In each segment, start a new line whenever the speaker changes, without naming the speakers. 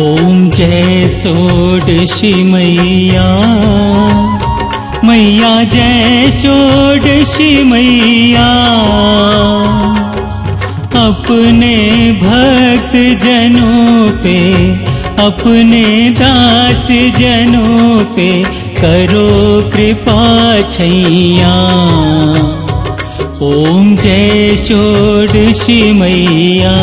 ॐ जय मैया मैया जय षोडशी मैया अपने भक्त जनों पे अपने दास जनों पे करो कृपा छैया
ॐ जय षोडशी मैया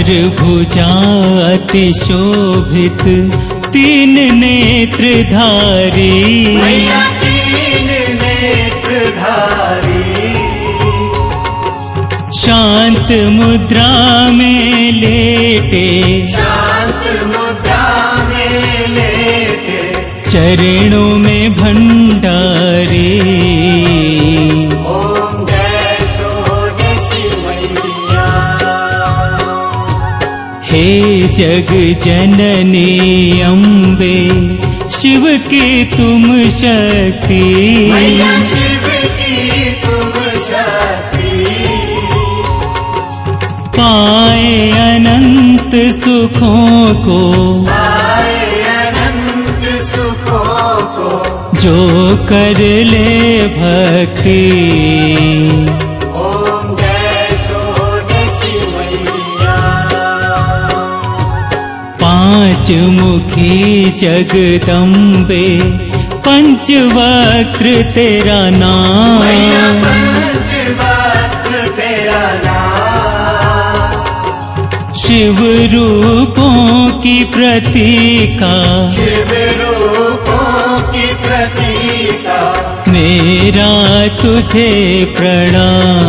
चार भुजाति शोभित तीन नेत्रधारी
तीन नेत्रधारी
शांत मुद्रा में लेटे
शांत मुद्रा में लेटे
चरणों में हे जग जननी अम्बे शिव के तुम शक्ति पाए अनंत सुखों को जो कर ले भक्ति पंचमुखी जगदम्बे पंचवक्त्र तेरा नाम शिव रूपों की प्रतीका
शिव रूपों की प्रतीका
मेरा तुझे प्रणाम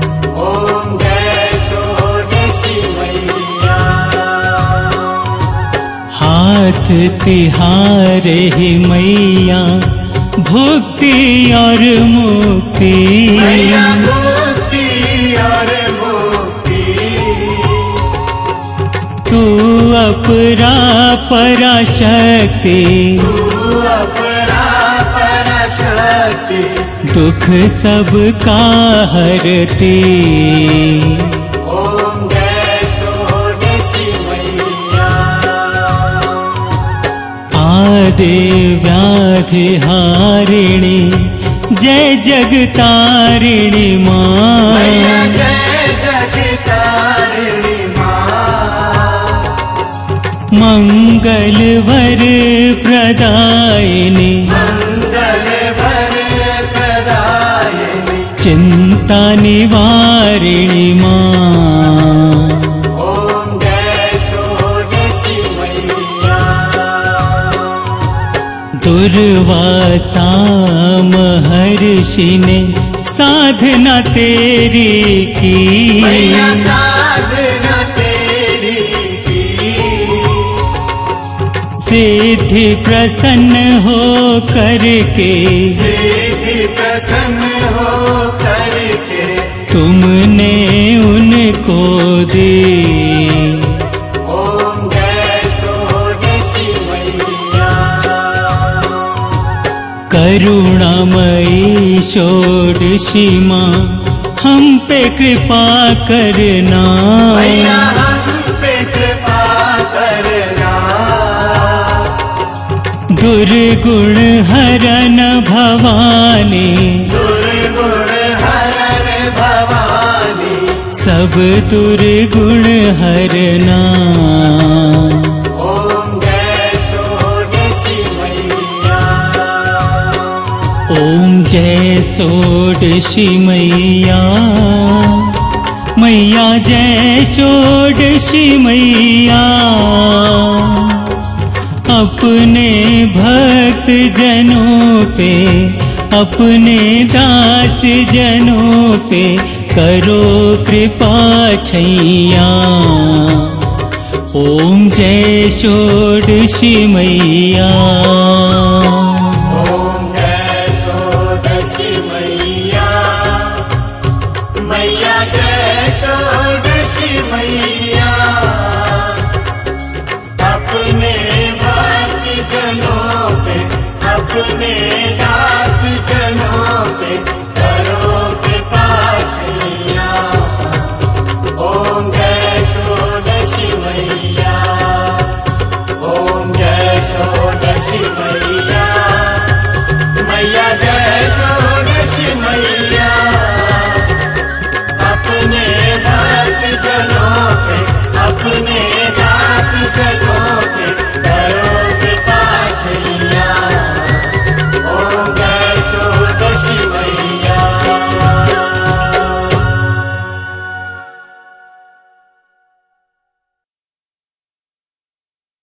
तिहारे ही मैया भक्ति और मुक्ति तू अपरा पराशक्ति
दुख
दुख का हरती हारिणी जय जगतारिणी मा वर प्रदायिनी चिंता निवारिणी मा दुर्वासा महर्षि ने साधना तेरी की
साधना तेरी की
सिद्धि प्रसन्न हो करके
सिद्धि प्रसन्न हो करके
तुमने उनको दी करुणामयी षोडशीमा हम पे कृपा करना
भैया हम पे कृपा करना
दुर्गुण हरन भवानी
दुर्गुण हरन भवानी
सब दुर्गुण
हरण षोडशी मैया
मैया जय षोडशी मैया अपने भक्त जनों पे अपने दास जनों पे करो कृपा छैया ओम जय षोडशी मैया me